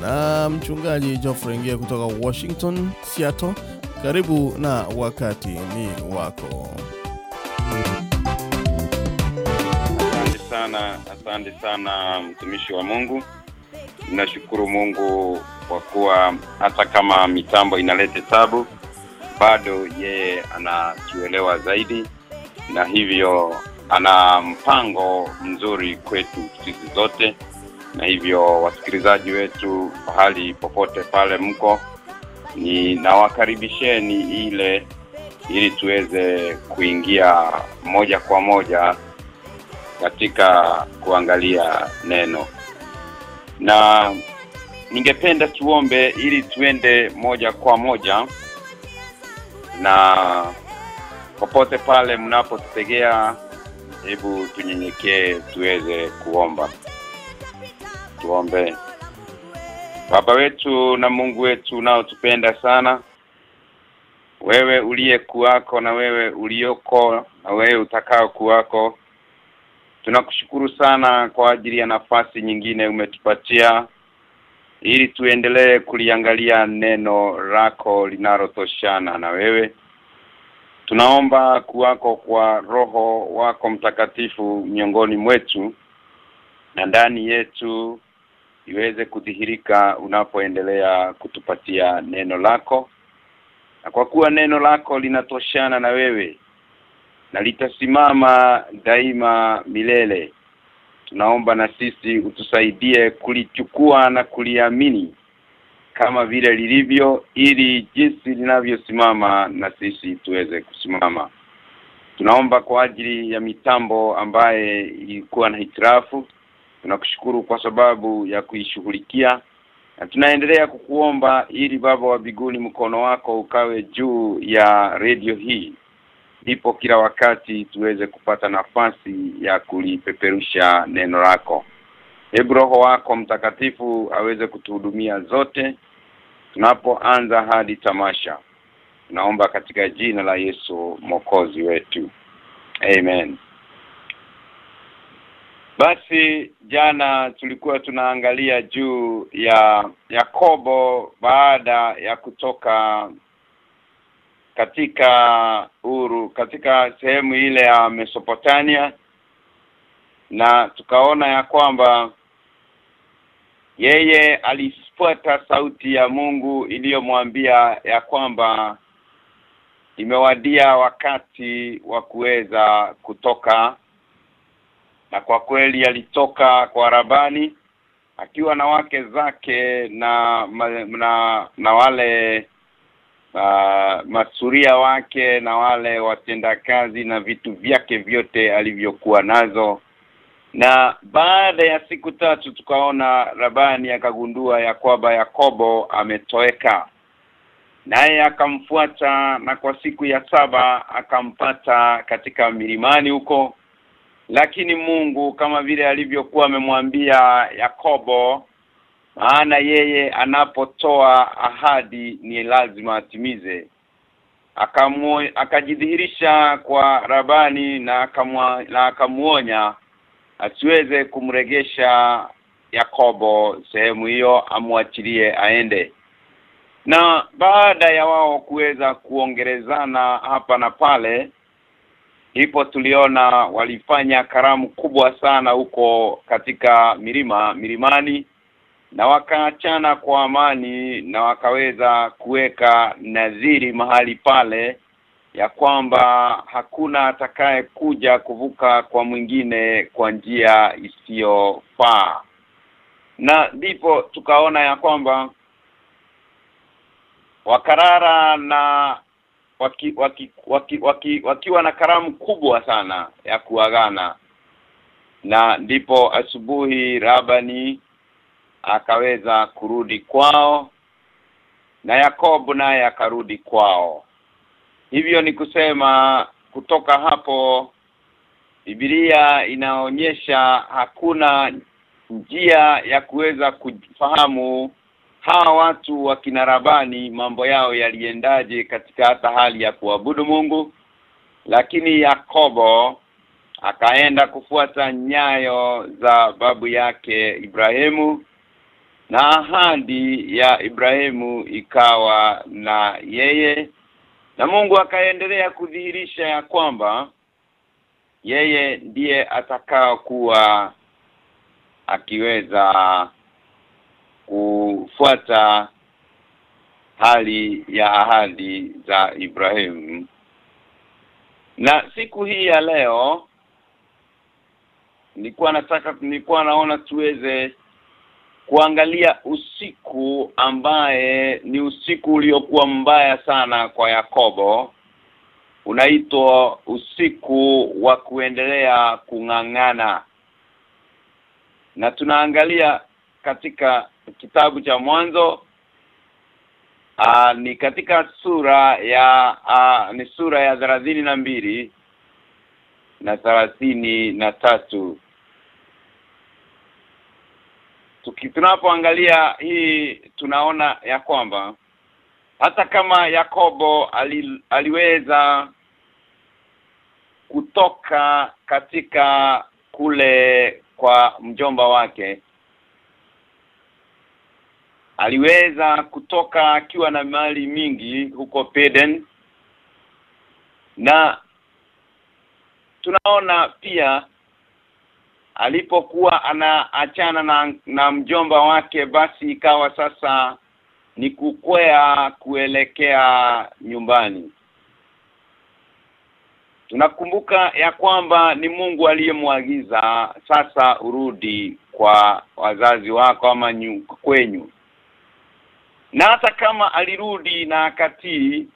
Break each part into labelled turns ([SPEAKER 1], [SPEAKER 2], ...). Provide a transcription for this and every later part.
[SPEAKER 1] na mchungaji Geoffrey Ngie kutoka Washington, Seattle. Karibu na wakati ni wako.
[SPEAKER 2] Asante sana, asante sana mtumishi wa Mungu. Ninashukuru Mungu kwa kuwa hata kama mitambo inaleta tabu, bado yeye anatuelewa zaidi na hivyo ana mpango mzuri kwetu sisi zote na hivyo wasikilizaji wetu pahali popote pale mko ni nawakaribisheni ile ili tuweze kuingia moja kwa moja katika kuangalia neno. Na ningependa tuombe ili tuende moja kwa moja na popote pale mnapotegea hebu tunyenyekee tuweze kuomba tuombe. Baba wetu na Mungu wetu unaotupenda sana. Wewe uliye kuwako na wewe ulioko na wewe utakao kuwako. Tunakushukuru sana kwa ajili ya nafasi nyingine umetupatia ili tuendelee kuliangalia neno lako linalotoshana na wewe. Tunaomba kuwako kwa roho wako mtakatifu miongoni mwetu na ndani yetu iweze kudhihirika unapoendelea kutupatia neno lako. Na kwa kuwa neno lako linatoshana na wewe na litasimama daima milele tunaomba na sisi utusaidie kulichukua na kuliamini kama vile lilivyo ili jinsi linavyosimama na sisi tuweze kusimama. Tunaomba kwa ajili ya mitambo ambaye ilikuwa na hitirafu tunakushukuru kwa sababu ya kuishughulikia na tunaendelea kukuomba ili baba wa biguni mkono wako ukawe juu ya redio hii. Ndipo kila wakati tuweze kupata nafasi ya kulipeperusha neno lako. Hebu roho wako mtakatifu aweze kutuhudumia zote tunapoanza hadi tamasha. Naomba katika jina la Yesu mwokozi wetu. Amen basi jana tulikuwa tunaangalia juu ya Yakobo baada ya kutoka katika uru katika sehemu ile ya Mesopotamia na tukaona ya kwamba yeye alifuata sauti ya Mungu iliyomwambia ya kwamba imewadia wakati wa kuweza kutoka na kwa kweli alitoka kwa Rabani akiwa na wake zake na na, na wale uh, masuria wake na wale watendakazi na vitu vyake vyote alivyokuwa nazo. Na baada ya siku tatu tukaona Rabani akagundua ya kwamba Yakobo ametoweka. Naye akamfuata na kwa siku ya saba akampata katika milimani huko lakini Mungu kama vile alivyokuwa amemwambia Yakobo maana yeye anapotoa ahadi ni lazima atimize. Akajidhihirisha kwa Rabani na akamwa, na akamuonya asiweze kumregesha Yakobo sehemu hiyo amwachilie aende. Na baada ya wao kuweza kuongerezana hapa na pale ipo tuliona walifanya karamu kubwa sana huko katika milima milimani na wakaachana kwa amani na wakaweza kuweka nadhiri mahali pale ya kwamba hakuna atakaye kuja kuvuka kwa mwingine kwa njia isiyofaa. Na ndipo tukaona ya kwamba wakarara na waki, waki, waki, waki, wakiwa na karamu kubwa sana ya kuagana. Na ndipo asubuhi Rabani akaweza kurudi kwao na Yakobo naye akarudi kwao. Hivyo ni kusema kutoka hapo Biblia inaonyesha hakuna njia ya kuweza kufahamu hawa watu wa kinarabani mambo yao yaliendaje katika hata hali ya kuabudu Mungu? Lakini Yakobo akaenda kufuata nyayo za babu yake Ibrahimu na ahadi ya Ibrahimu ikawa na yeye na Mungu akaendelea kudhihirisha ya kwamba yeye ndiye atakao kuwa akiweza kufuata hali ya ahadi za Ibrahim. Na siku hii ya leo nilikuwa nataka nilikuwa naona tuweze kuangalia usiku ambaye ni usiku uliokuwa mbaya sana kwa Yakobo. Unaitwa usiku wa kuendelea kung'ang'ana. Na tunaangalia katika kitabu cha mwanzo. Aa, ni katika sura ya aa, ni sura ya thelathini na mbili na thelathini na tatu. Tunapoangalia hii tunaona ya kwamba hata kama Yakobo ali, aliweza kutoka katika kule kwa mjomba wake aliweza kutoka akiwa na mali mingi huko Peden na tunaona pia alipokuwa anaachana na, na mjomba wake basi ikawa sasa ni kukwea kuelekea nyumbani. Tunakumbuka ya kwamba ni Mungu aliyemwagiza sasa urudi kwa wazazi wako ama nyu, kwenyu na hata kama alirudi na akatii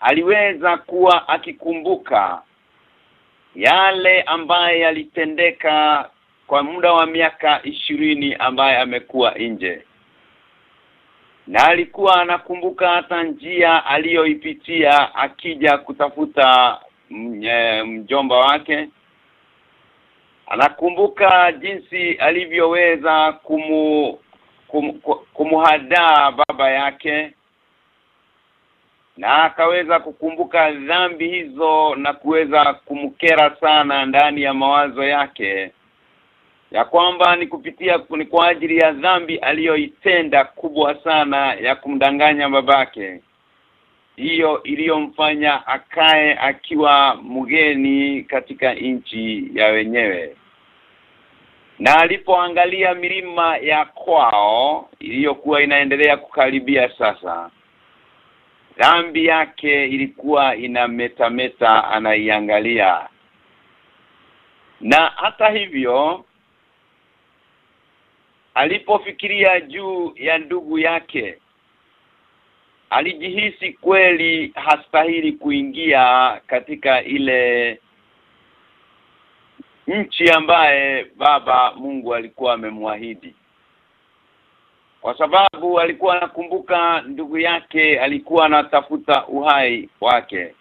[SPEAKER 2] aliweza kuwa akikumbuka yale ambaye yalitendeka kwa muda wa miaka ishirini ambaye amekuwa nje. Na alikuwa anakumbuka hata njia aliyoipitia akija kutafuta mjomba wake. Anakumbuka jinsi alivyoweza kumu kum, kumuhadaa baba yake na akaweza kukumbuka dhambi hizo na kuweza kumkera sana ndani ya mawazo yake ya kwamba ni kupitia ni kwa ajili ya dhambi aliyoitenda kubwa sana ya kumdanganya babake hiyo iliyomfanya akae akiwa mgeni katika nchi ya wenyewe na alipoangalia milima ya kwao iliyokuwa inaendelea kukaribia sasa dhambi yake ilikuwa inametameta anaiangalia. Na hata hivyo alipofikiria juu ya ndugu yake alijihisi kweli hastahili kuingia katika ile nchi ambaye baba Mungu alikuwa amemwahidi. Kwa sababu alikuwa anakumbuka ndugu yake alikuwa anatafuta uhai wake.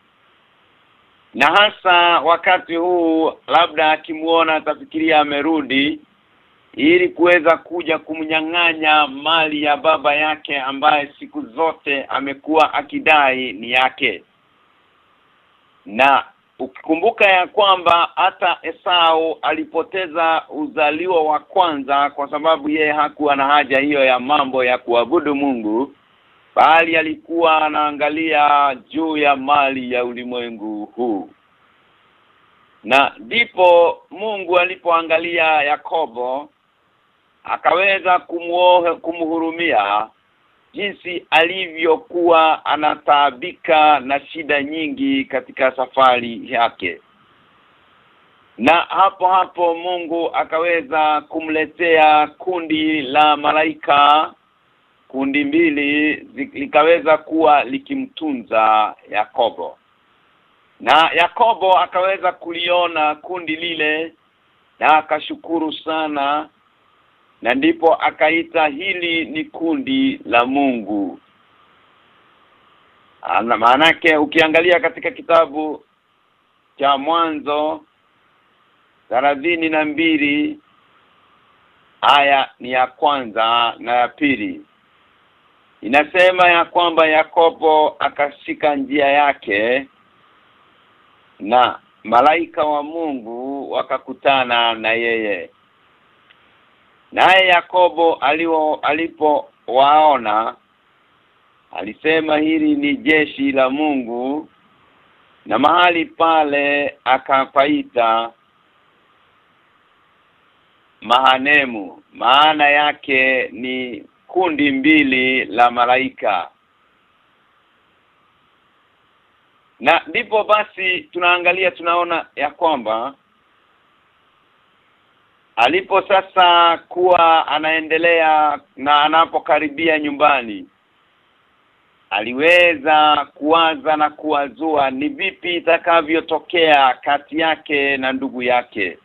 [SPEAKER 2] Na hasa wakati huu labda akimuona atafikiria amerudi ili kuweza kuja kumnyang'anya mali ya baba yake ambaye siku zote amekuwa akidai ni yake. Na ukikumbuka ya kwamba hata Esau alipoteza uzaliwa wa kwanza kwa sababu yeye hakuwa na haja hiyo ya mambo ya kuabudu Mungu bali alikuwa anaangalia juu ya mali ya ulimwengu huu. Na ndipo Mungu alipoangalia Yakobo akaweza kumuohe kumhurumia jinsi alivyokuwa anataabika na shida nyingi katika safari yake. Na hapo hapo Mungu akaweza kumletea kundi la malaika. Kundi mbili likaweza kuwa likimtunza Yakobo. Na Yakobo akaweza kuliona kundi lile na akashukuru sana na ndipo akaita hili ni kundi la Mungu. Ana maanake ukiangalia katika kitabu cha mwanzo thelathini na mbili haya ni ya kwanza na ya pili. Inasema ya kwamba Yakobo akashika njia yake na malaika wa Mungu wakakutana na yeye naye Yakobo alio alipowaona alisema hili ni jeshi la Mungu na mahali pale akapaita mahanemu. Maana yake ni kundi mbili la malaika. Na ndipo basi tunaangalia tunaona ya kwamba alipo sasa kuwa anaendelea na anapokaribia nyumbani aliweza kuwaza na kuwazua ni vipi itakavyotokea kati yake na ndugu yake.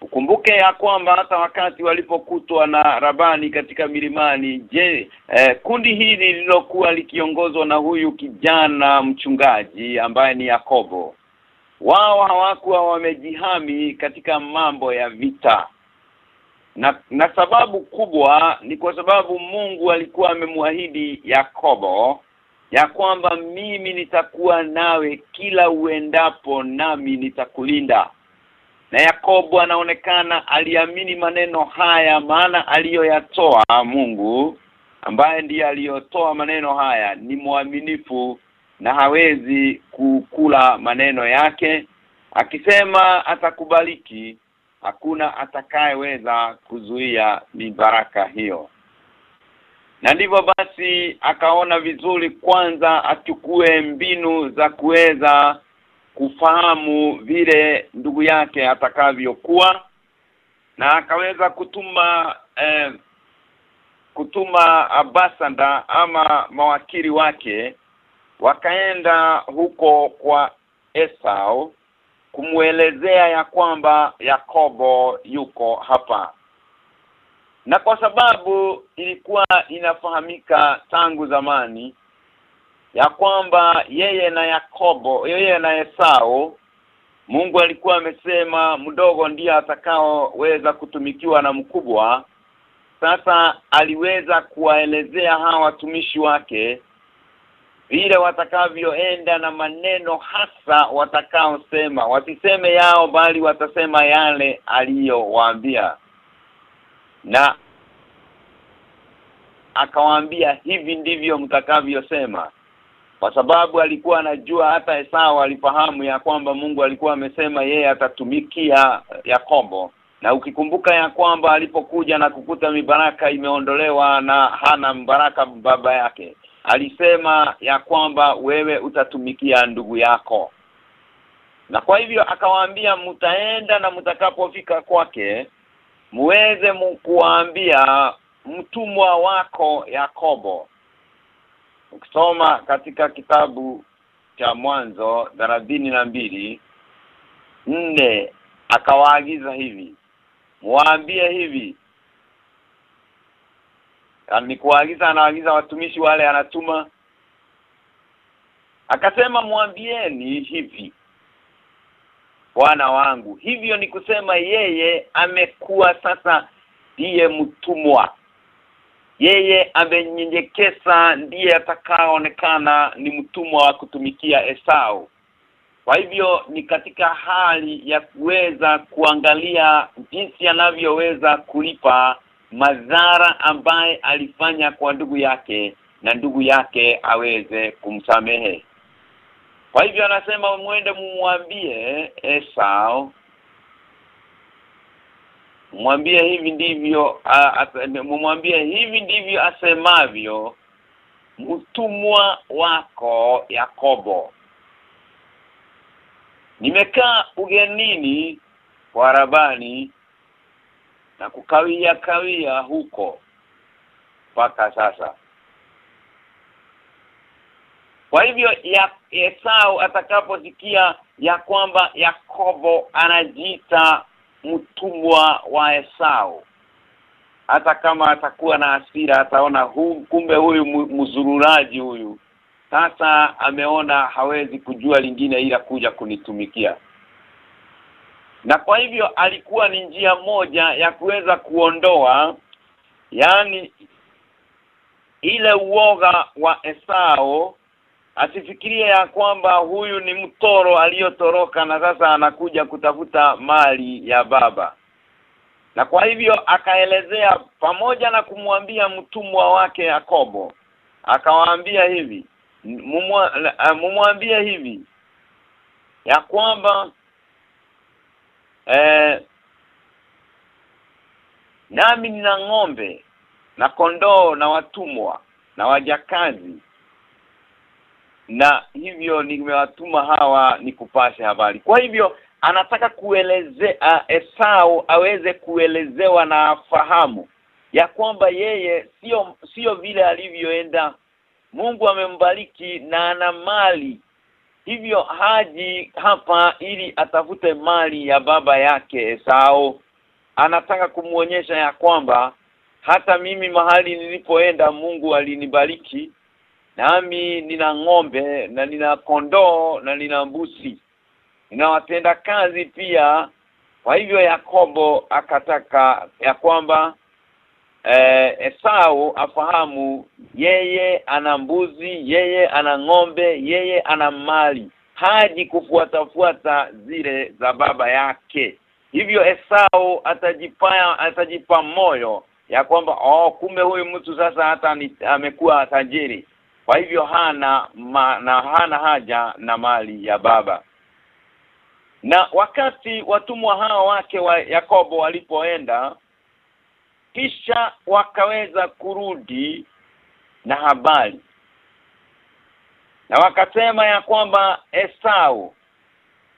[SPEAKER 2] Ukumbuke ya kwamba hata wakati walipokutwa na Rabani katika milimani je eh, kundi hili lilokuwa likiongozwa na huyu kijana mchungaji ambaye ni Yakobo wao hawakuwa wamejihami katika mambo ya vita. Na, na sababu kubwa ni kwa sababu Mungu alikuwa amemwahidi Yakobo ya kwamba mimi nitakuwa nawe kila uendapo nami nitakulinda. Na Yakobo anaonekana aliamini maneno haya maana aliyoyatoa Mungu ambaye ndiye aliyotoa maneno haya ni mwaminifu na hawezi kukula maneno yake. Akisema atakubaliki hakuna atakayeweza kuzuia mibaraka hiyo. Na ndivyo basi akaona vizuri kwanza achukue mbinu za kuweza kufahamu vile ndugu yake atakavyokuwa na akaweza kutuma eh, kutuma abasanda ama mawakili wake wakaenda huko kwa Esau kumwelezea ya kwamba Yakobo yuko hapa. Na kwa sababu ilikuwa inafahamika tangu zamani ya kwamba yeye na Yakobo yeye na Esau Mungu alikuwa amesema mdogo ndiye atakaoweza kutumikiwa na mkubwa. Sasa aliweza kuwaelezea hawa watumishi wake vile watakavyoenda na maneno hasa watakaosema. Wasiseme yao bali watasema yale aliyowaambia. Na akawaambia hivi ndivyo mtakavyosema. Kwa sababu alikuwa anajua hata Esau alifahamu ya kwamba Mungu alikuwa amesema yeye atatumikia Yakobo. Na ukikumbuka ya kwamba alipokuja na kukuta mibaraka imeondolewa na hana mbaraka baba yake alisema ya kwamba wewe utatumikia ndugu yako. Na kwa hivyo akawaambia mtaenda na mtakapofika kwake muweze kuwaambia mtumwa wako Yakobo. Ukisoma katika kitabu cha mwanzo na mbili nne akawaagiza hivi muambie hivi ni kuagiza anaagiza watumishi wale anatuma. Akasema mwambieni hivi bwana wangu hivyo ni kusema yeye amekuwa sasa ndiye mtumwa. Yeye amenyenyekesa ndiye atakaoonekana ni mtumwa wa kutumikia Esau. Kwa hivyo ni katika hali ya kuweza kuangalia jinsi anavyoweza kulipa madhara ambaye alifanya kwa ndugu yake na ndugu yake aweze kumsamehe. Kwa hivyo anasema mwende mumwambie Esau mwambie hivi ndivyo mumwambie hivi ndivyo asemavyo mtumwa wako Yakobo. Nimekaa ugenini kwa Rabani na kukawia kawia huko mpaka sasa. Kwa hivyo ya Esau atakaposikia ya kwamba Yakobo anajita mtumwa wa Esau hata kama atakuwa na asira ataona hu, kumbe huyu mzururaji huyu. Sasa ameona hawezi kujua lingine ila kuja kunitumikia na kwa hivyo alikuwa ni njia moja ya kuweza kuondoa yani ile uoga wa Esau asifikirie ya kwamba huyu ni mtoro aliyotoroka na sasa anakuja kutafuta mali ya baba. Na kwa hivyo akaelezea pamoja na kumwambia mtumwa wake Yakobo akawaambia hivi mumwambie hivi ya kwamba eh, nami nina ng'ombe na kondoo na watumwa na wajakazi. Na hivyo nimewatuma hawa nikupashe habari. Kwa hivyo anataka kuelezea Esau aweze kuelezewa na afahamu ya kwamba yeye sio sio vile alivyoenda. Mungu amembariki na ana mali hivyo haji hapa ili atafute mali ya baba yake Esau. Anataka kumuonyesha ya kwamba hata mimi mahali nilipoenda Mungu alinibariki nami nina ng'ombe na nina kondoo na nina mbusi ninawatenda kazi pia. Kwa hivyo Yakobo akataka ya kwamba eh, Esau afahamu yeye ana mbuzi yeye ana ng'ombe yeye ana mali haji kufuatafuata zile za baba yake. Hivyo Esau atajipaya atajipa moyo ya kwamba oh kumbe huyu mtu sasa hata amekuwa tajiri. Kwa hivyo hana ma, na hana haja na mali ya baba. Na wakati watumwa hawa wake wa Yakobo walipoenda kisha wakaweza kurudi na habari. Na wakasema ya kwamba Esau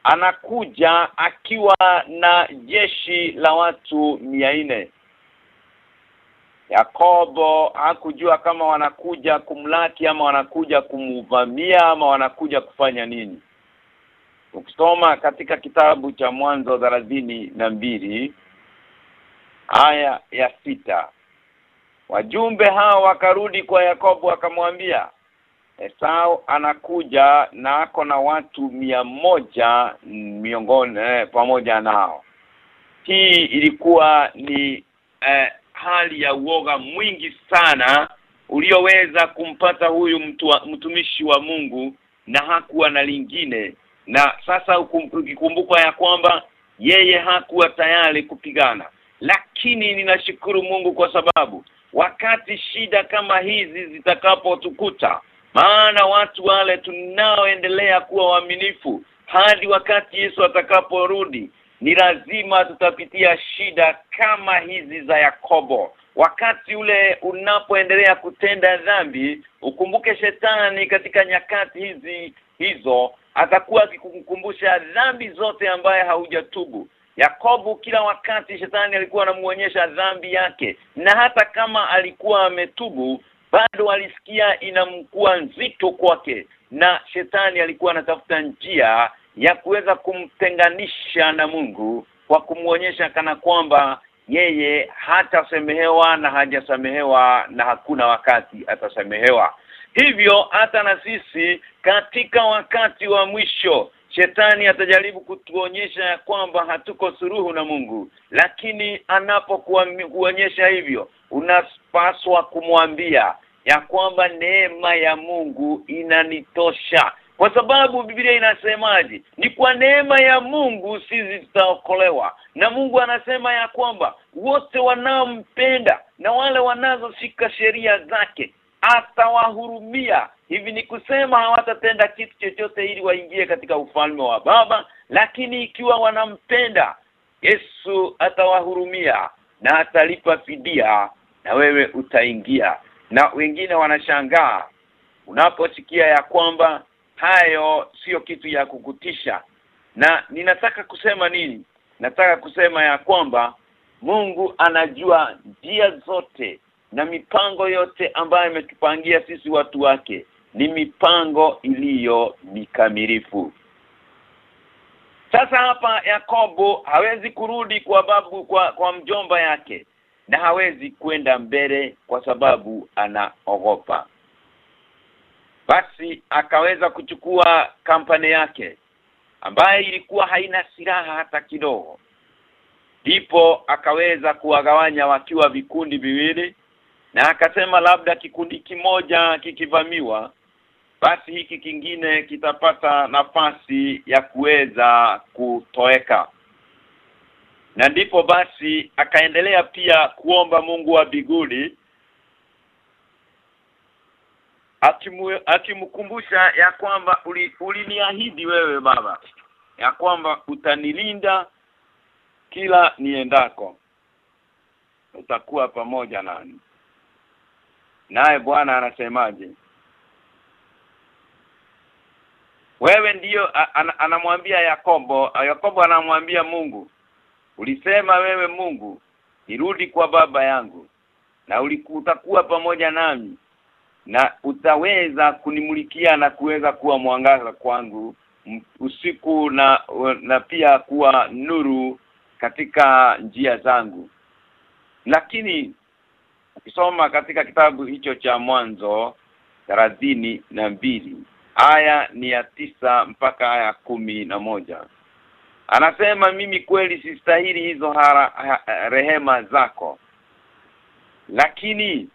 [SPEAKER 2] anakuja akiwa na jeshi la watu mia nne. Yakobo hakujua kama wanakuja kumlaki ama wanakuja kumuvamia ama wanakuja kufanya nini. Ukisoma katika kitabu cha mwanzo thelathini na mbili aya ya sita. Wajumbe hao wakarudi kwa Yakobo akamwambia Esau anakuja na ako na watu mia moja miongoni eh, pamoja nao. Hii ilikuwa ni eh, hali ya uoga mwingi sana ulioweza kumpata huyu mtu mtumishi wa Mungu na hakuwa na lingine. Na sasa ukikumbukwa ya kwamba yeye hakuwa tayari kupigana lakini ninashukuru Mungu kwa sababu wakati shida kama hizi zitakapotukuta maana watu wale tunaoendelea kuwa waaminifu hadi wakati Yesu atakaporudi ni lazima tutapitia shida kama hizi za Yakobo. Wakati ule unapoendelea kutenda dhambi ukumbuke shetani katika nyakati hizi hizo atakuwa akikukumbusha dhambi zote ambaye haujatubu Yakobo kila wakati shetani alikuwa anamuonyesha dhambi yake. Na hata kama alikuwa ametubu bado alisikia inamkuwa nzito kwake. Na shetani alikuwa anatafuta njia ya kuweza kumtenganisha na Mungu kwa kumuonyesha kana kwamba yeye hatasamehewa na hajasamehewa na hakuna wakati atasamehewa. Hivyo hata na sisi katika wakati wa mwisho shetani atajaribu kutuonyesha ya kwamba hatuko suruhu na Mungu. Lakini anapokuonyesha hivyo unapaswa kumwambia ya kwamba neema ya Mungu inanitosha. Kwa sababu Biblia inasemaje? Ni kwa neema ya Mungu sisi tutaokolewa. Na Mungu anasema ya kwamba wote wanaompenda na wale wanazoshika sheria zake atawahurumia hivi ni kusema hawatatenda kitu chochote ili waingie katika ufalme wa baba lakini ikiwa wanampenda Yesu atawahurumia na atalipa fidia na wewe utaingia. Na wengine wanashangaa unaposikia ya kwamba hayo sio kitu ya kukutisha. Na ninataka kusema nini? Nataka kusema ya kwamba Mungu anajua njia zote na mipango yote ambayo ametupangia sisi watu wake ni mipango iliyo mikamilifu. Sasa hapa Yakobo hawezi kurudi kwa babu kwa, kwa mjomba yake na hawezi kwenda mbele kwa sababu anaogopa. Basi akaweza kuchukua kampani yake ambaye ilikuwa haina silaha hata kidogo. Ndipo akaweza kuwagawanya wakiwa vikundi viwili na akasema labda kikundi kimoja kikivamiwa basi hiki kingine kitapata nafasi ya kuweza kutoweka na ndipo basi akaendelea pia kuomba Mungu wa biguli akimkumbusha ya kwamba uliniahidi uli wewe baba ya kwamba utanilinda kila niendako. Utakuwa pamoja nani naye Bwana anasemaje wewe ndiyo an, anamwambia Yakobo Yakobo anamwambia Mungu. Ulisema wewe Mungu nirudi kwa baba yangu na utakuwa pamoja nami na utaweza kunimulikia na kuweza kuwa mwangaza kwangu usiku na na pia kuwa nuru katika njia zangu. Lakini ukisoma katika kitabu hicho cha mwanzo thelathini na mbili aya ni ya tisa mpaka aya kumi na moja. Anasema mimi kweli sistahili hizo hara, ha, rehema zako. Lakini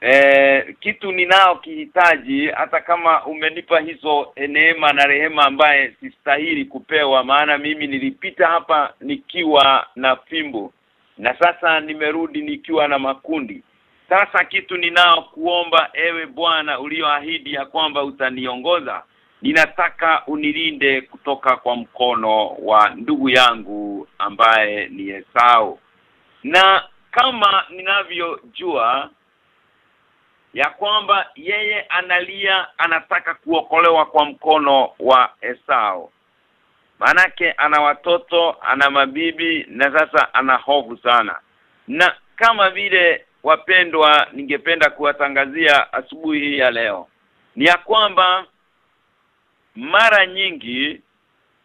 [SPEAKER 2] e, kitu ninao kihitaji hata kama umenipa hizo neema na rehema ambaye sistahili kupewa maana mimi nilipita hapa nikiwa na fimbo na sasa nimerudi nikiwa na makundi sasa kitu ninao kuomba ewe Bwana ulioahidi ya kwamba utaniongoza ninataka unilinde kutoka kwa mkono wa ndugu yangu ambaye ni Esau. Na kama ninavyojua ya kwamba yeye analia anataka kuokolewa kwa mkono wa Esau. Manake ana watoto ana mabibi na sasa ana hofu sana. Na kama vile wapendwa ningependa kuwatangazia asubuhi hii ya leo. Ni ya kwamba mara nyingi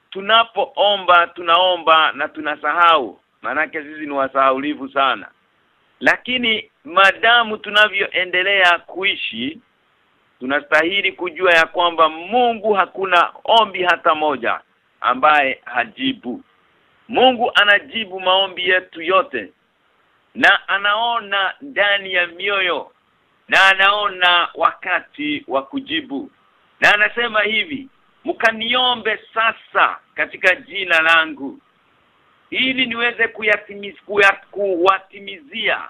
[SPEAKER 2] tunapoomba tunaomba na tunasahau. Manake sisi ni wasahaulivu sana. Lakini madamu tunavyoendelea kuishi tunastahili kujua ya kwamba Mungu hakuna ombi hata moja ambaye hajibu. Mungu anajibu maombi yetu yote na anaona ndani ya mioyo na anaona wakati wa kujibu. Na anasema hivi mkaniombe sasa katika jina langu ili niweze kuyatimiz, kuwatimizia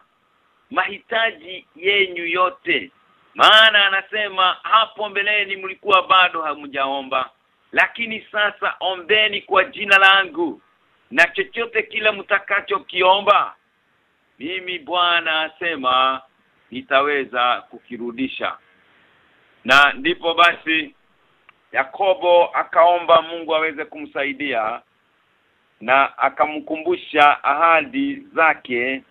[SPEAKER 2] mahitaji yenyu yote. Maana anasema hapo mbeleni mlikuwa bado hamjaomba lakini sasa ombeni kwa jina langu na chochote kila mtakachokiomba mimi Bwana asema nitaweza kukirudisha. Na ndipo basi Yakobo akaomba Mungu aweze kumsaidia na akamkumbusha ahadi zake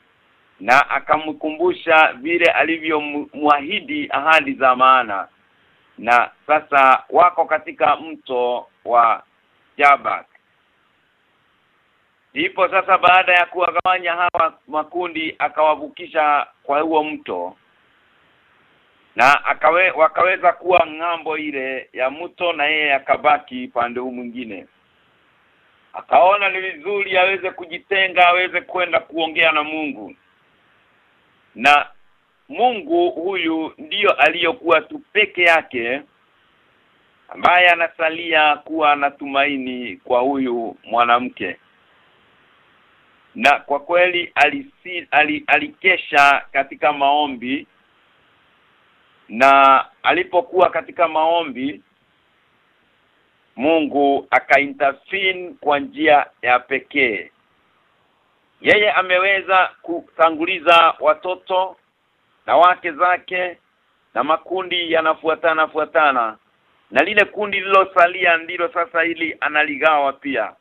[SPEAKER 2] na akamkumbusha vile alivyomwahidi ahadi za maana. Na sasa wako katika mto wa Jabak Ndipo sasa baada ya kuwagawanya hawa makundi akawavukisha kwa huo mto na akawe, wakaweza kuwa ng'ambo ile ya mto na yeye akabaki pande huu mwingine. Akaona ni vizuri aweze kujitenga aweze kwenda kuongea na Mungu. Na Mungu huyu ndiyo aliyokuwa tu peke yake ambaye anasalia kuwa na tumaini kwa huyu mwanamke na kwa kweli alisi, al, alikesha katika maombi. Na alipokuwa katika maombi Mungu akaintervene kwa njia ya pekee. Yeye ameweza kutanguliza watoto na wake zake na makundi yanafuatana fuatana. Na lile kundi lilosalia ndilo sasa ili analigawa pia.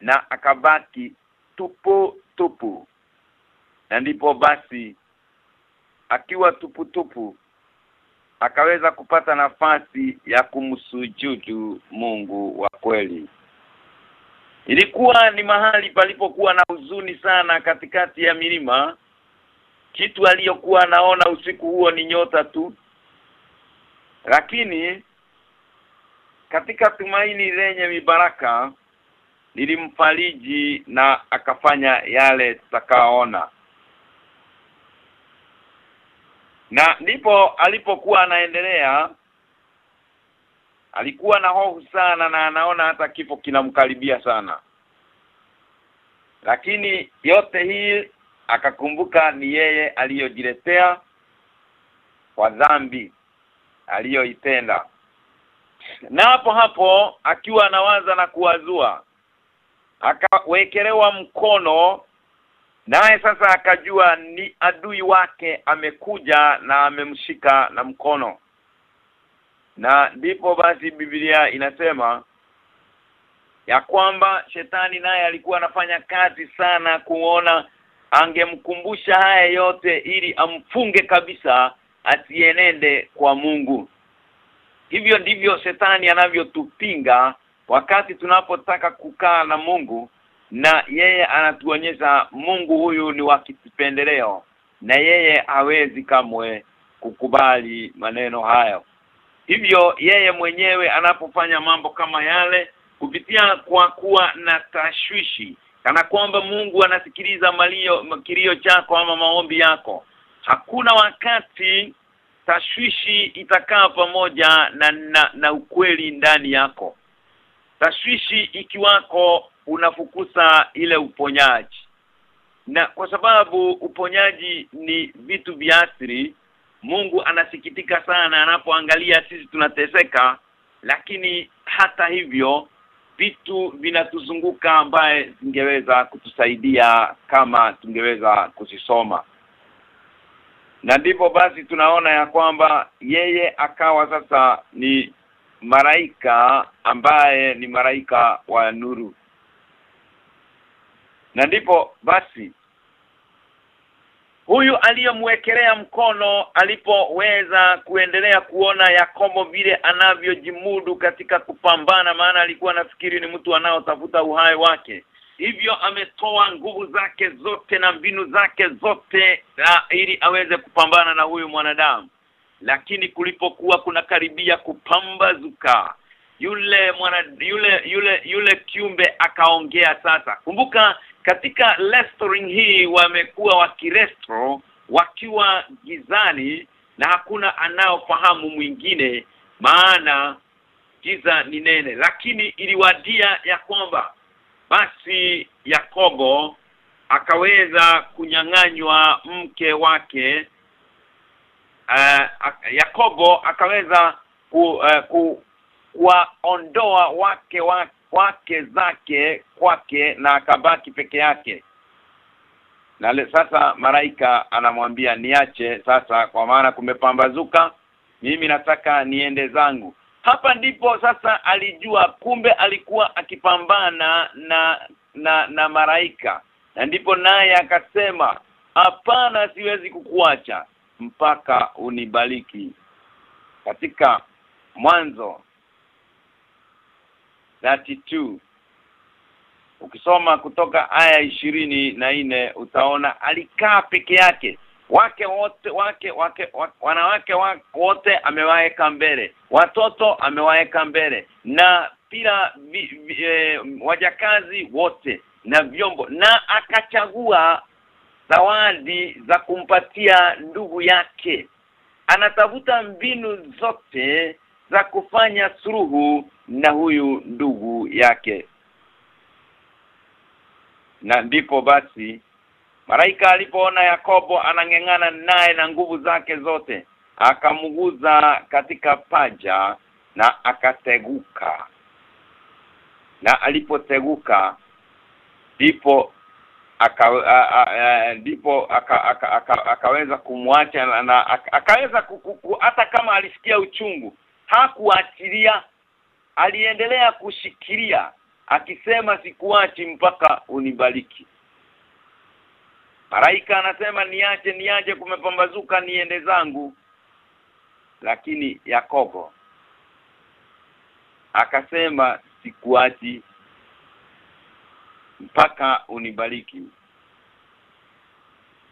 [SPEAKER 2] Na akabaki tupu tupu. Na ndipo basi akiwa tupu tupu akaweza kupata nafasi ya kumsujudu Mungu wa kweli. Ilikuwa ni mahali palipokuwa na huzuni sana katikati ya milima. Kitu aliyokuwa anaona usiku huo ni nyota tu. Lakini katika tumaini lenye mibaraka nilimfariji na akafanya yale tutakaoona na ndipo alipokuwa anaendelea alikuwa na hofu sana na anaona hata kifo kinamkaribia sana. Lakini yote hii akakumbuka ni yeye aliyojiletea kwa dhambi aliyoitenda. Na hapo hapo akiwa anawaza na kuwazua akawekelewa mkono naye sasa akajua ni adui wake amekuja na amemshika na mkono. Na ndipo basi Biblia inasema ya kwamba shetani naye alikuwa anafanya kazi sana kuona angemkumbusha haya yote ili amfunge kabisa asienende kwa Mungu. Hivyo ndivyo shetani anavyotupinga wakati tunapotaka kukaa na Mungu na yeye anatuonyesha Mungu huyu ni wa kipendeleo na yeye hawezi kamwe kukubali maneno hayo. Hivyo yeye mwenyewe anapofanya mambo kama yale kupitia kwa kuwa na tashwishi kana kwamba Mungu anasikiliza malio kilio chako ama maombi yako hakuna wakati tashwishi itakaa pamoja na, na na ukweli ndani yako tashwishi ikiwako unafukusa ile uponyaji. Na kwa sababu uponyaji ni vitu vya asili Mungu anasikitika sana anapoangalia sisi tunateseka lakini hata hivyo vitu vinatuzunguka ambaye zingeweza kutusaidia kama tungeweza kuzisoma. Na ndipo basi tunaona ya kwamba yeye akawa sasa ni maraika ambaye ni maraika wa nuru. Na ndipo basi huyu aliyemwekelea mkono alipoweza kuendelea kuona Yakobo vile anavyojimudu katika kupambana maana alikuwa nafikiri ni mtu anaotafuta uhai wake. Hivyo ametoa nguvu zake zote na mbinu zake zote na, ili aweze kupambana na huyu mwanadamu lakini kulipokuwa kuna karibia kupambazuka yule mwana yule yule yule kiumbe akaongea sasa. Kumbuka katika restoring hii wamekuwa wakirestro wakiwa gizani na hakuna anaofahamu mwingine maana giza ni nene. Lakini iliwadia ya kwamba basi Yakobo akaweza kunyang'anywa mke wake uh, Yakobo akaweza ku, uh, ku kuwaondoa wake wa, wake zake kwake na akabaki peke yake. Na le, sasa maraika anamwambia niache sasa kwa maana kumepambazuka. Mimi nataka niende zangu. Hapa ndipo sasa alijua kumbe alikuwa akipambana na na na maraika na ndipo naye akasema hapana siwezi kukuacha mpaka unibariki. Katika mwanzo 32 ukisoma kutoka aya ishirini na nne utaona alikaa peke yake. Wake wote wake wake wanawake wake wote amewaeka mbele. Watoto amewaeka mbele. Na pia e, wajakazi wote na vyombo. Na akachagua zawadi za kumpatia ndugu yake. Anatafuta mbinu zote za kufanya suruhu na huyu ndugu yake. Na ndipo basi Maraika alipoona Yakobo anangengana naye na nguvu zake zote akamguza katika paja na akateguka. Na alipoteguka ndipo ndipo aka, aka, aka, akaweza kumwacha na akaweza hata kama alisikia uchungu hakuachilia. Aliendelea kushikilia akisema sikuachi mpaka unibariki. Maraika anasema niache niache kumepambazuka niende zangu. Lakini Yakobo akasema sikuachi mpaka unibariki.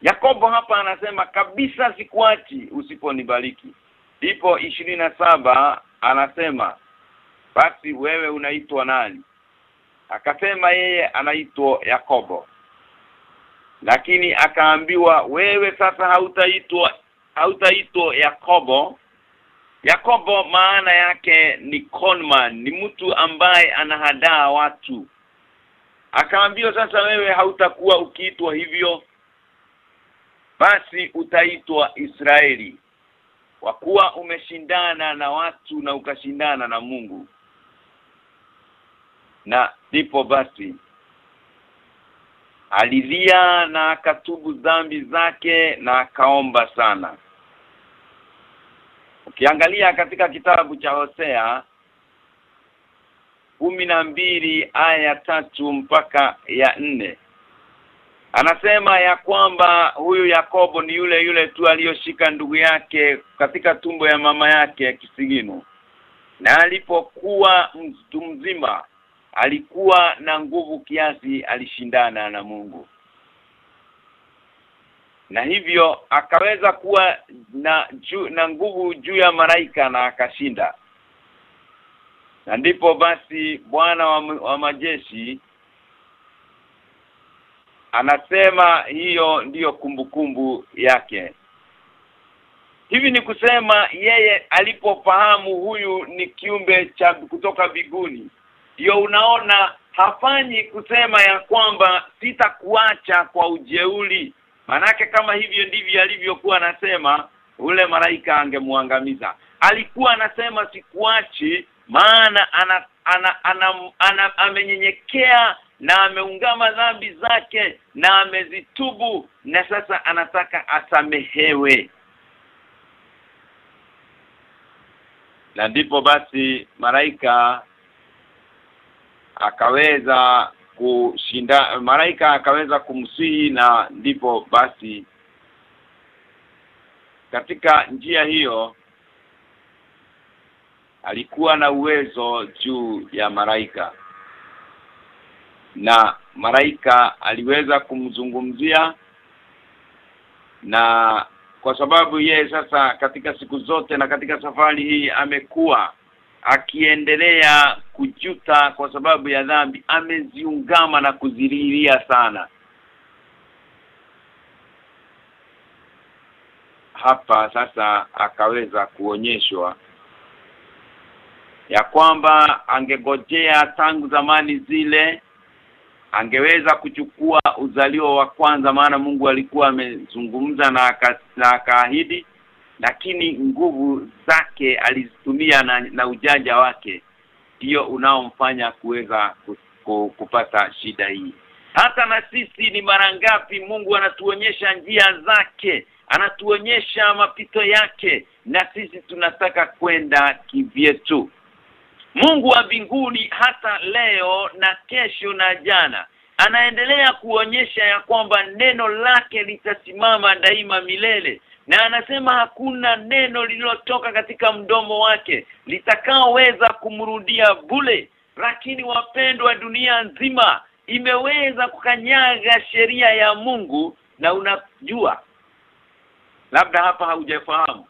[SPEAKER 2] Yakobo hapa anasema kabisa sikuachi usiponibariki. Ndipo saba anasema basi wewe unaitwa nani? Akasema yeye anaitwa Yakobo. Lakini akaambiwa wewe sasa hautaitwa hautaitwa Yakobo. Yakobo maana yake ni conman ni mtu ambaye anahadaa watu akaambiwa sasa wewe hautakuwa ukiitwa hivyo basi utaitwa Israeli kwa kuwa umeshindana na watu na ukashindana na Mungu. Na ndipo basi alilia na akatubu dhambi zake na akaomba sana. Ukiangalia katika kitabu cha Hosea kumi na mbili aya ya tatu mpaka ya nne Anasema ya kwamba huyu Yakobo ni yule yule tu aliyoshika ndugu yake katika tumbo ya mama yake ya kisigino. Na alipokuwa mtu mzima alikuwa na nguvu kiasi alishindana na Mungu. Na hivyo akaweza kuwa na ju, na nguvu juu ya maraika na akashinda. Na ndipo basi Bwana wa, wa majeshi anasema hiyo ndiyo kumbukumbu yake. Hivi ni kusema yeye alipofahamu huyu ni kiumbe cha kutoka biguni ndio unaona hafanyi kusema ya kwamba sitakuacha kwa ujeuli manake kama hivyo ndivyo alivyokuwa anasema ule malaika angemwangamiza. Alikuwa anasema sikuachi maana ana, ana, ana, ana, amenyenyekea na ameungama dhambi zake na amezitubu na sasa anataka asamehewe na ndipo basi malaika akaweza kushinda malaika akaweza kumsihi na ndipo basi katika njia hiyo alikuwa na uwezo juu ya maraika na maraika aliweza kumzungumzia na kwa sababu yeye sasa katika siku zote na katika safari hii amekuwa akiendelea kujuta kwa sababu ya dhambi ameziungama na kuzililia sana. Hapa sasa akaweza kuonyeshwa ya kwamba angegojea tangu zamani zile angeweza kuchukua uzalio wa kwanza maana Mungu alikuwa amezungumza na akaahidi lakini nguvu zake alizitumia na, na ujanja wake ndio unaomfanya kuweza kupata shida hii. Hata na sisi ni mara ngapi Mungu anatuonyesha njia zake anatuonyesha mapito yake na sisi tunataka kwenda kivyetu Mungu wa mbinguni hata leo na kesho na jana. Anaendelea kuonyesha ya kwamba neno lake litasimama daima milele. Na anasema hakuna neno lililotoka katika mdomo wake litakaoweza kumrudia bule lakini wapendwa dunia nzima imeweza kukanyaga sheria ya Mungu na unajua labda hapa haujafahamu.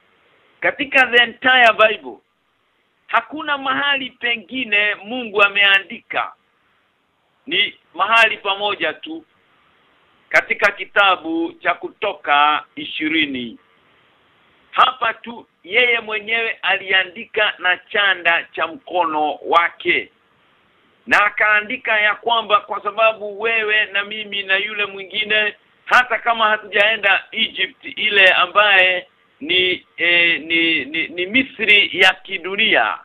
[SPEAKER 2] Katika the entire bible hakuna mahali pengine Mungu ameandika. Ni mahali pamoja tu katika kitabu cha kutoka ishirini. Hapa tu yeye mwenyewe aliandika na chanda cha mkono wake. Na akaandika ya kwamba kwa sababu wewe na mimi na yule mwingine hata kama hatujaenda Egypt ile ambaye ni, eh, ni ni ni Misri ya kidunia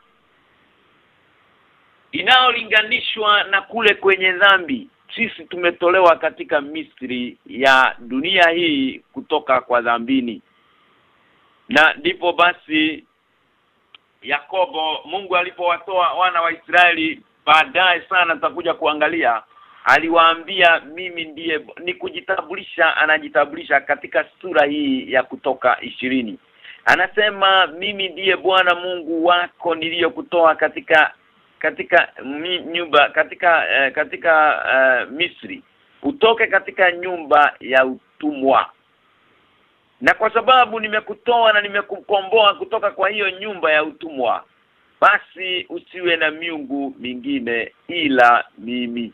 [SPEAKER 2] inayolinganishwa na kule kwenye dhambi. Sisi tumetolewa katika Misri ya dunia hii kutoka kwa dhambini. Na ndipo basi Yakobo Mungu alipowatoa wana wa Israeli baadaye sana tutakuja kuangalia aliwaambia mimi ndiye ni kujitambulisha anajitambulisha katika sura hii ya kutoka ishirini. Anasema mimi ndiye Bwana Mungu wako niliyokutoa katika katika nyumba katika uh, katika uh, Misri. Utoke katika nyumba ya utumwa. Na kwa sababu nimekutoa na nimekukomboa kutoka kwa hiyo nyumba ya utumwa basi usiwe na miungu mingine ila mimi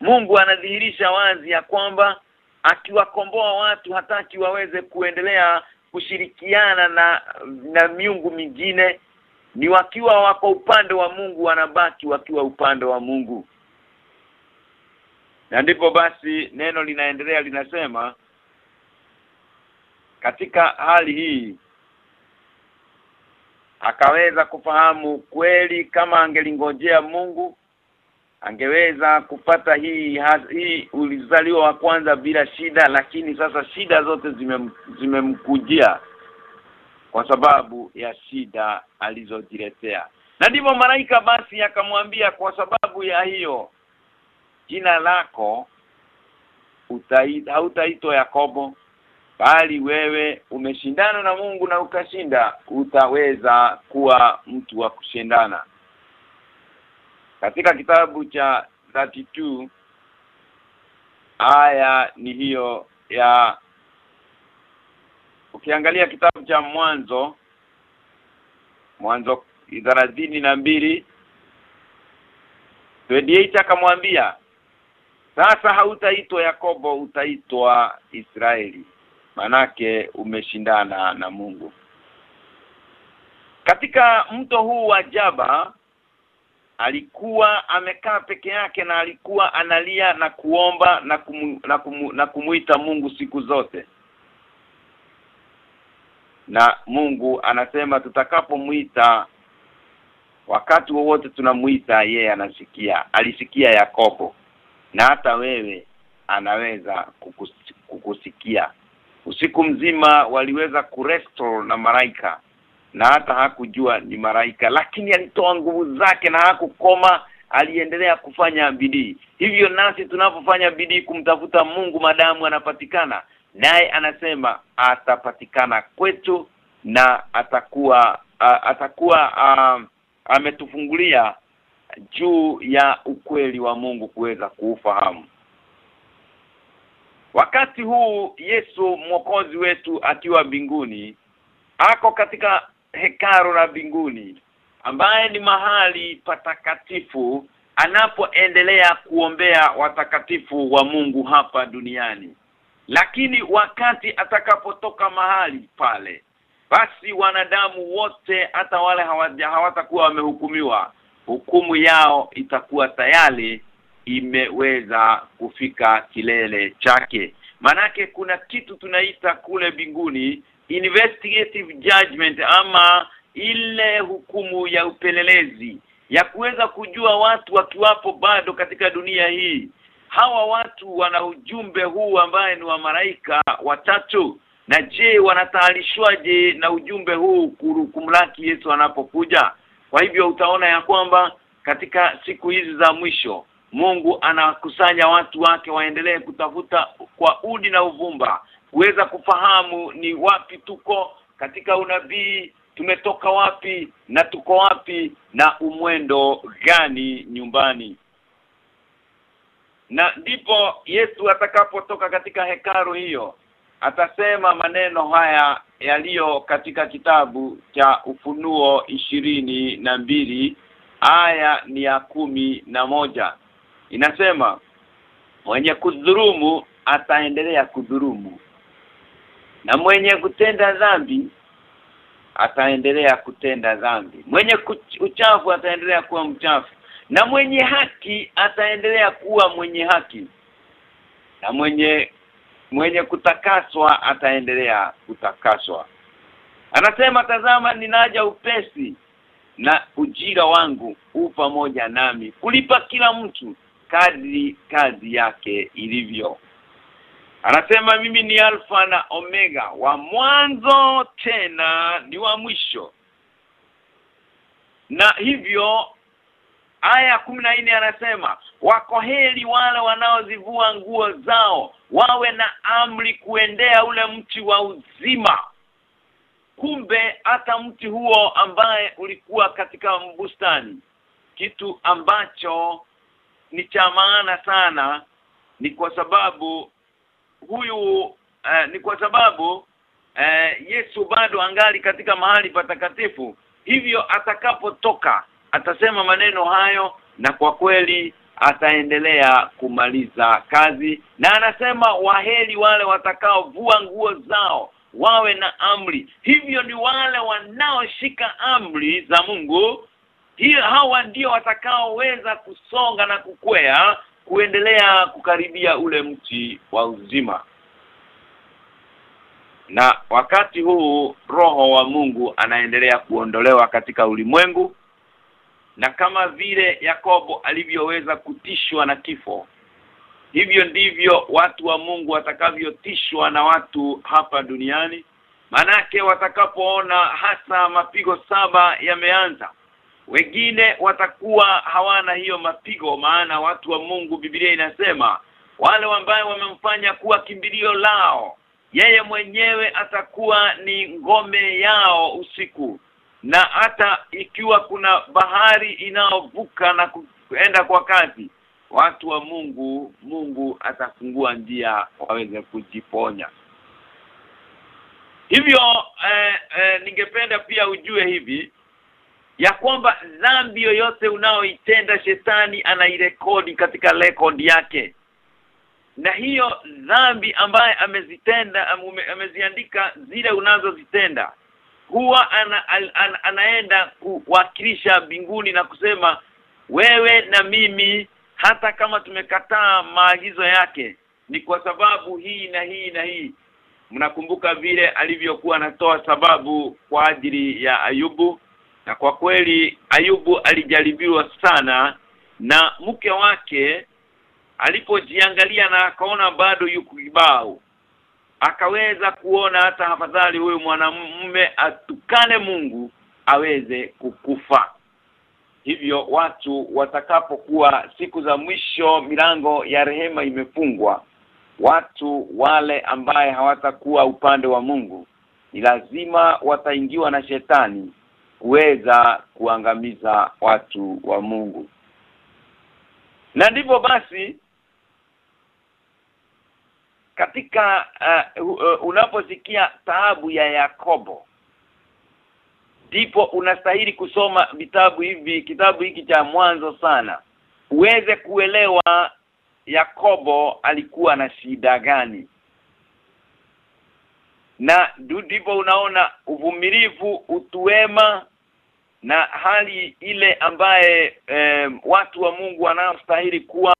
[SPEAKER 2] Mungu anadhihirisha wazi ya kwamba akiwakomboa watu hataki waweze kuendelea kushirikiana na na miungu mingine. Ni wakiwa wako upande wa Mungu wanabaki wakiwa upande wa Mungu. Na ndipo basi neno linaendelea linasema katika hali hii akaweza kufahamu kweli kama angelingojea Mungu angeweza kupata hii hii ulizaliwa wa kwanza bila shida lakini sasa shida zote zimem, zimemkujia kwa sababu ya shida alizojiletea. Na ndivyo malaika basi akamwambia kwa sababu ya hiyo jina lako hautaitwa Yakobo bali wewe umeshindana na Mungu na ukashinda utaweza kuwa mtu wa kushindana katika kitabu cha 32 aya ni hiyo ya ukiangalia kitabu cha mwanzo mwanzo thelathini na mbili 28 akamwambia sasa hautaitwa Yakobo utaitwa Israeli manake umeshindana na Mungu. Katika mto huu wa Jaba alikuwa amekaa peke yake na alikuwa analia na kuomba na kumu, na, kumu, na kumuita Mungu siku zote. Na Mungu anasema tutakapomuita wakati wowote tunamuita yeye anasikia alisikia Yakobo. Na hata wewe anaweza kukus, kukusikia. Usiku mzima waliweza kurestore na maraika na hata hakujua ni maraika lakini alitoa nguvu zake na hakukoma aliendelea kufanya bidii. Hivyo nasi tunapofanya bidii kumtafuta Mungu madamu anapatikana. Naye anasema atapatikana kwetu na atakuwa uh, atakuwa uh, ametufungulia juu ya ukweli wa Mungu kuweza kuufahamu. Wakati huu Yesu mwokozi wetu akiwa mbinguni ako katika hekaru la mbinguni ambaye ni mahali patakatifu anapoendelea kuombea watakatifu wa Mungu hapa duniani. Lakini wakati atakapotoka mahali pale basi wanadamu wote hata wale hawatakuwa wamehukumiwa hukumu yao itakuwa tayari imeweza kufika kilele chake. Manake kuna kitu tunaita kule binguni investigative judgment ama ile hukumu ya upelelezi ya kuweza kujua watu wakiwapo bado katika dunia hii. Hawa watu wana ujumbe huu ambaye ni wa maraika watatu. Na je wanatayarishwaje na ujumbe huu kumlaki Yesu anapokuja? Kwa hivyo utaona ya kwamba katika siku hizi za mwisho Mungu anakusanya watu wake waendelee kutafuta kwa udi na uvumba kuweza kufahamu ni wapi tuko katika unabii tumetoka wapi na tuko wapi na umwendo gani nyumbani. Na ndipo Yesu atakapotoka katika hekaru hiyo atasema maneno haya yaliyo katika kitabu cha ufunuo ishirini na mbili aya ni ya kumi na moja. Inasema mwenye kudhurumu ataendelea kudhurumu na mwenye kutenda dhambi ataendelea kutenda dhambi. Mwenye uchafu ataendelea kuwa mchafu. Na mwenye haki ataendelea kuwa mwenye haki. Na mwenye mwenye kutakaswa ataendelea kutakaswa. Anasema tazama ninaja upesi na ujira wangu u pamoja nami. Kulipa kila mtu kadri kazi yake ilivyo anasema mimi ni alfa na omega. Wa mwanzo tena ni wa mwisho. Na hivyo aya nne anasema wako heli wale wanaozivua nguo zao wawe na amri kuendea ule mti wa uzima. Kumbe hata mti huo ambaye ulikuwa katika bustani kitu ambacho ni cha maana sana ni kwa sababu huyu uh, ni kwa sababu uh, Yesu bado angali katika mahali patakatifu. Hivyo atakapotoka atasema maneno hayo na kwa kweli ataendelea kumaliza kazi. Na anasema waheli wale watakaovua nguo zao wawe na amri. Hivyo ni wale wanaoshika amri za Mungu. Hiyo hawa ndio watakaoweza kusonga na kukwea kuendelea kukaribia ule mti wa uzima. Na wakati huu roho wa Mungu anaendelea kuondolewa katika ulimwengu na kama vile Yakobo alivyoweza kutishwa na kifo hivyo ndivyo watu wa Mungu watakavyotishwa na watu hapa duniani. Manake watakapoona hasa mapigo saba yameanza wengine watakuwa hawana hiyo mapigo maana watu wa Mungu Biblia inasema wale ambao wamemfanya kuwa kimbilio lao yeye mwenyewe atakuwa ni ngome yao usiku. Na hata ikiwa kuna bahari inaovuka na kuenda kwa kazi watu wa Mungu Mungu atafungua njia waweze kujiponya. Hivyo eh, eh, ningependa pia ujue hivi ya kwamba dhambi yoyote unaoitenda shetani anairekodi katika rekodi yake. Na hiyo dhambi ambaye amezitenda ame, ameziandika zile unazozitenda huwa ana, ana, anaenda kuwakilisha mbinguni na kusema wewe na mimi hata kama tumekataa maagizo yake ni kwa sababu hii na hii na hii. Mnakumbuka vile alivyokuwa anatoa sababu kwa ajili ya Ayubu na kwa kweli Ayubu alijaribiwa sana na mke wake alipojiangalia na akaona bado yuko kibao. Akaweza kuona hata afadhali huyu mwanamume atukane Mungu aweze kukufa. Hivyo watu watakapokuwa siku za mwisho milango ya rehema imefungwa. Watu wale ambaye hawatakuwa upande wa Mungu ni lazima wataingiwa na shetani kuweza kuangamiza watu wa Mungu. Na ndivyo basi katika uh, uh, unaposikia taabu ya Yakobo ndipo unastahili kusoma vitabu hivi kitabu hiki cha mwanzo sana uweze kuelewa Yakobo alikuwa na shida gani na ndipo unaona uvumilivu utuema na hali ile ambaye eh, watu wa Mungu wanastahili kuwa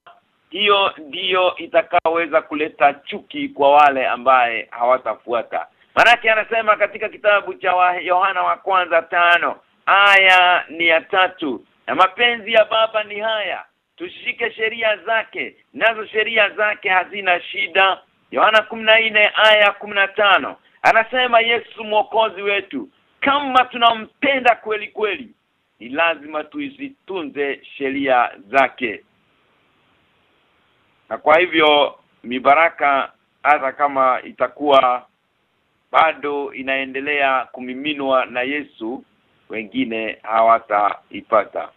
[SPEAKER 2] hiyo ndiyo itakaoweza kuleta chuki kwa wale ambaye hawatafuata. Manake anasema katika kitabu cha wa Yohana wa kwanza tano aya ni ya tatu na mapenzi ya baba ni haya tushike sheria zake nazo sheria zake hazina shida. Yohana nne aya tano anasema Yesu mwokozi wetu kama tunampenda kweli kweli ni lazima tuizitunze sheria zake. Na kwa hivyo mibaraka hata kama itakuwa bado inaendelea kumiminwa na Yesu wengine hawataipata.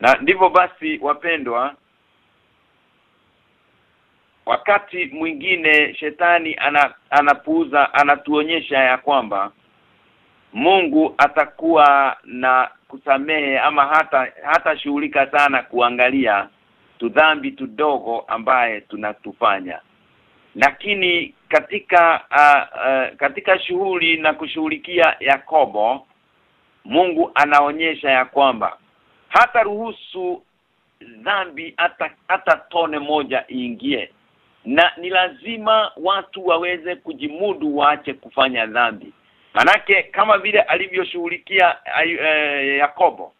[SPEAKER 2] Na ndivyo basi wapendwa wakati mwingine shetani ana, anapuuza anatuonyesha ya kwamba Mungu atakuwa na kusamehe ama hata hata shughulika sana kuangalia tudhambi tudogo ambaye tunatufanya. Lakini katika uh, uh, katika shughuli na kushughulikia Yakobo Mungu anaonyesha ya kwamba hata ruhusu dhambi hata hata tone moja iingie na ni lazima watu waweze kujimudu waache kufanya dhambi. Manake kama vile alivyoshughulikia e, Yakobo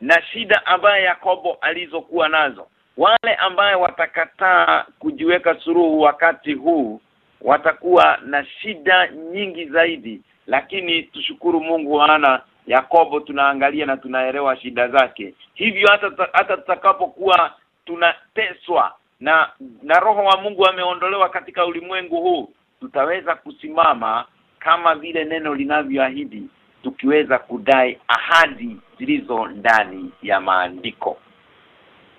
[SPEAKER 2] na shida ambaye Yakobo alizokuwa nazo. Wale ambaye watakataa kujiweka suruhu wakati huu watakuwa na shida nyingi zaidi. Lakini tushukuru Mungu maana Yakobo tunaangalia na tunaelewa shida zake. Hivyo hata hata tutakapokuwa tunateswa na na roho wa Mungu ameondolewa katika ulimwengu huu tutaweza kusimama kama vile neno linavyoahidi tukiweza kudai ahadi zilizo ndani ya maandiko.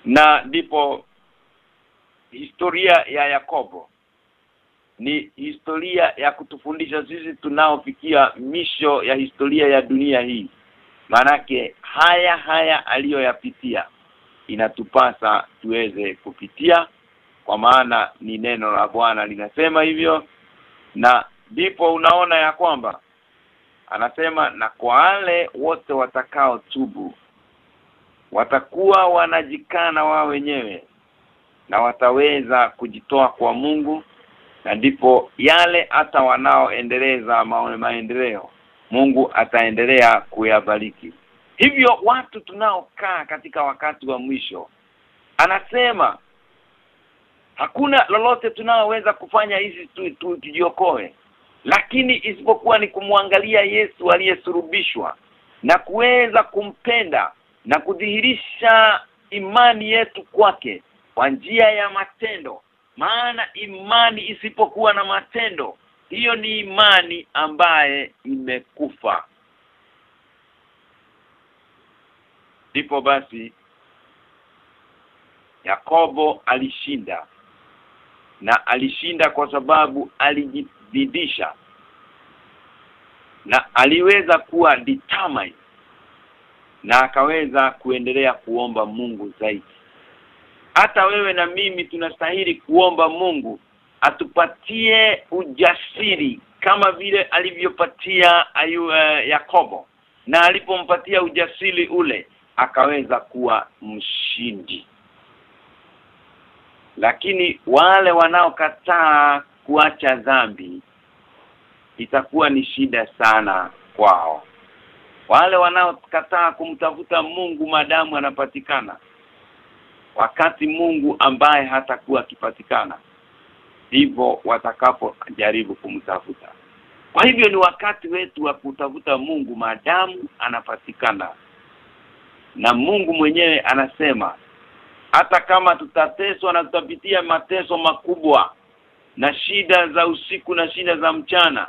[SPEAKER 2] Na ndipo historia ya Yakobo. Ni historia ya kutufundisha sisi tunaofikia misho ya historia ya dunia hii. Manake haya haya aliyoyapitia inatupasa tuweze kupitia kwa maana ni neno la Bwana linasema hivyo. Na ndipo unaona ya kwamba anasema na kwa wale wote watakao tubu watakuwa wanajikana wao wenyewe na wataweza kujitoa kwa Mungu na ndipo yale hata wanaoendeleza maendeleo Mungu ataendelea kuyabariki hivyo watu tunaokaa katika wakati wa mwisho anasema hakuna lolote tunaoweza kufanya hizi tu, tu tujiokoe. Lakini isipokuwa ni kumwangalia Yesu aliyesurubishwa na kuweza kumpenda na kudhihirisha imani yetu kwake kwa njia ya matendo. Maana imani isipokuwa na matendo hiyo ni imani ambaye imekufa ndipo basi Yakobo alishinda. Na alishinda kwa sababu alijididisha na aliweza kuwa determined. Na akaweza kuendelea kuomba Mungu zaidi. Hata wewe na mimi tunastahili kuomba Mungu. Atupatie ujasiri kama vile alivyopatia ayu uh, Yakobo. Na alipompatia ujasiri ule akaweza kuwa mshindi. Lakini wale wanaokataa kuacha dhambi itakuwa ni shida sana kwao. Wale wanaokataa kumtafuta Mungu madamu anapatikana. Wakati Mungu ambaye hatakuwa akipatikana hivyo watakapojaribu kumtafuta. Kwa hivyo ni wakati wetu wa kutafuta Mungu madamu anapatikana na Mungu mwenyewe anasema hata kama tutateswa na tutapitia mateso makubwa na shida za usiku na shida za mchana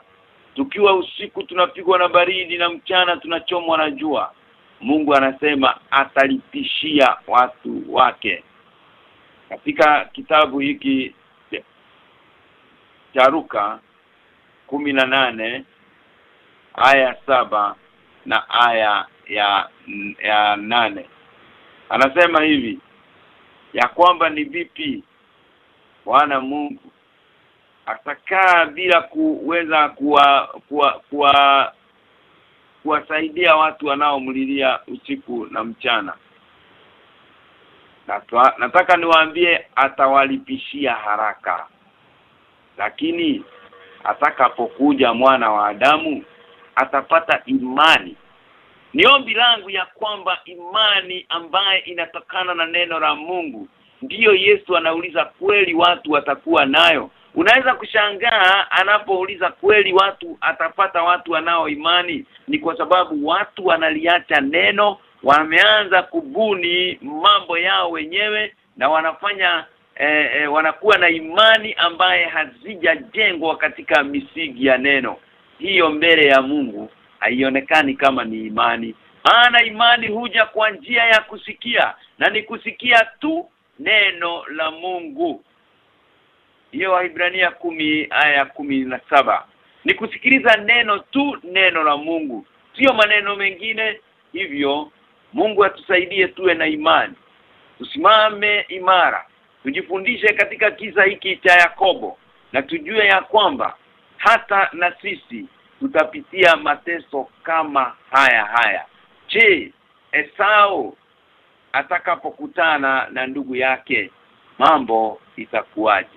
[SPEAKER 2] tukiwa usiku tunapigwa na baridi na mchana tunachomwa na jua Mungu anasema atalipishia watu wake. Katika kitabu hiki cha Ruka nane aya saba na aya ya ya nane. Anasema hivi ya kwamba ni vipi Bwana Mungu atakaa bila kuweza kuwa kuwa, kuwa kuwasaidia watu wanaomlilia usiku na mchana. Natwa, nataka niwaambie atawalipishia haraka. Lakini atakapokuja mwana wa Adamu atapata imani. Ni ombi langu ya kwamba imani ambaye inatokana na neno la Mungu ndiyo Yesu anauliza kweli watu watakuwa nayo. Unaweza kushangaa anapouliza kweli watu atapata watu wanao imani. Ni kwa sababu watu wanaliacha neno wameanza kubuni mambo yao wenyewe na wanafanya eh, eh, wanakuwa na imani ambaye hazijajengwa katika misingi ya neno hiyo mbele ya Mungu haionekani kama ni imani. Maana imani huja kwa njia ya kusikia na ni kusikia tu neno la Mungu. Hiyo Waibrania kumi aya kumi na saba. Ni kusikiliza neno tu neno la Mungu. Sio maneno mengine. Hivyo Mungu atusaidie tuwe na imani. Tusimame imara. Tujifundishe katika kisa hiki cha Yakobo. Na tujue ya kwamba hata na sisi tutapitia mateso kama haya haya. Je Esau atakapokutana na ndugu yake mambo itakuwaje?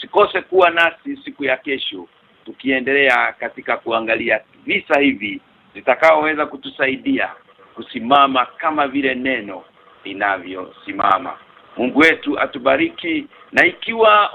[SPEAKER 2] Sikose kuwa nasi siku ya kesho tukiendelea katika kuangalia visa hivi zitakaoweza kutusaidia kusimama kama vile neno linavyosimama Mungu wetu atubariki na ikiwa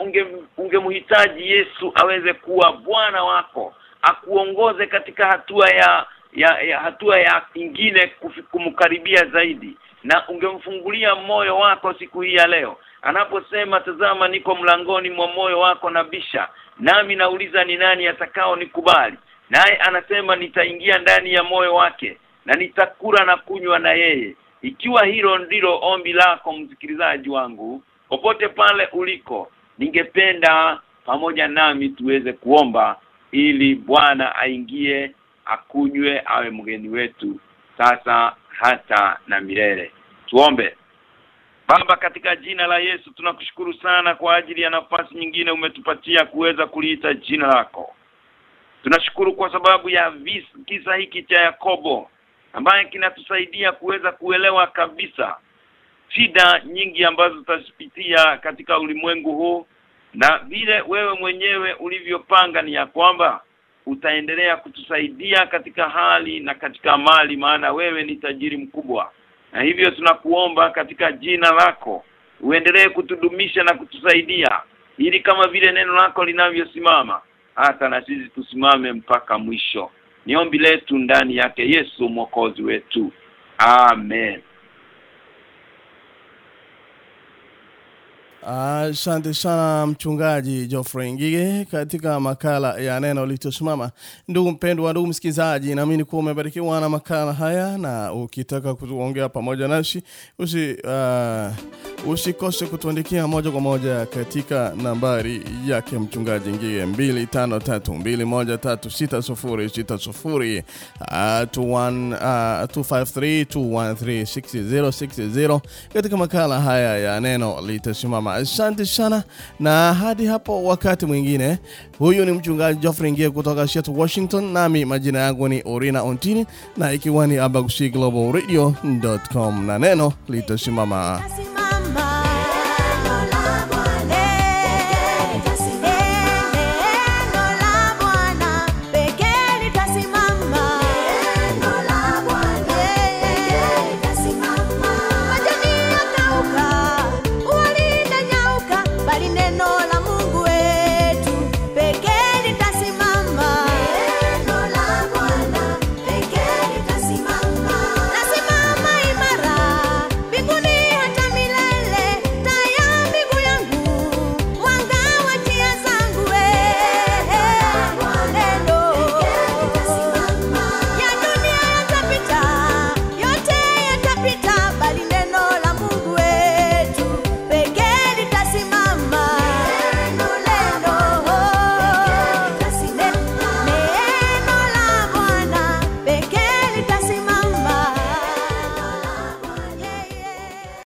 [SPEAKER 2] ungemhitaji unge Yesu aweze kuwa bwana wako akuongoze katika hatua ya ya, ya hatua ya ingine kumkaribia zaidi na ungemfungulia moyo wako siku hii ya leo. Anaposema tazama niko mlangoni mwa moyo wako na bisha nami nauliza ni nani atakao nikubali. Naye anasema nitaingia ndani ya moyo wake na nitakula na kunywa na yeye ikiwa hilo ndilo ombi lako msikilizaji wangu popote pale uliko ningependa pamoja nami tuweze kuomba ili Bwana aingie akunywe awe mgeni wetu sasa hata na milele. Tuombe. Baba katika jina la Yesu tunakushukuru sana kwa ajili ya nafasi nyingine umetupatia kuweza kuliita jina lako. Tunashukuru kwa sababu ya vis, kisa hiki cha Yakobo ambaye kinatusaidia kuweza kuelewa kabisa shida nyingi ambazo tutazipitia katika ulimwengu huu na vile wewe mwenyewe ulivyopanga ni ya kwamba utaendelea kutusaidia katika hali na katika mali maana wewe ni tajiri mkubwa. Na hivyo tunakuomba katika jina lako uendelee kutudumisha na kutusaidia ili kama vile neno lako linavyosimama hata na sisi tusimame mpaka mwisho ni ombi letu ndani yake Yesu mwokozi wetu. Amen
[SPEAKER 1] Asante sana mchungaji Geoffrey Ngige katika makala ya neno litosimama. Ndugu mpendwa, ndugu msikizaji naamini kuwa umebarikiwa na makala haya, na ukitaka kuongea pamoja nasi usi uh, usikose kutuandikia moja kwa moja katika nambari yake mchungaji Ngige 2532136060 253213600 katika makala haya ya neno litasimama. Asante sana na hadi hapo wakati mwingine. Huyu ni mchungaji Geoffrey Ngie kutoka Seattle, Washington, nami majina yangu ni Orina Ontini na ikiwa ni abagushi global radio.com na neno litasimama.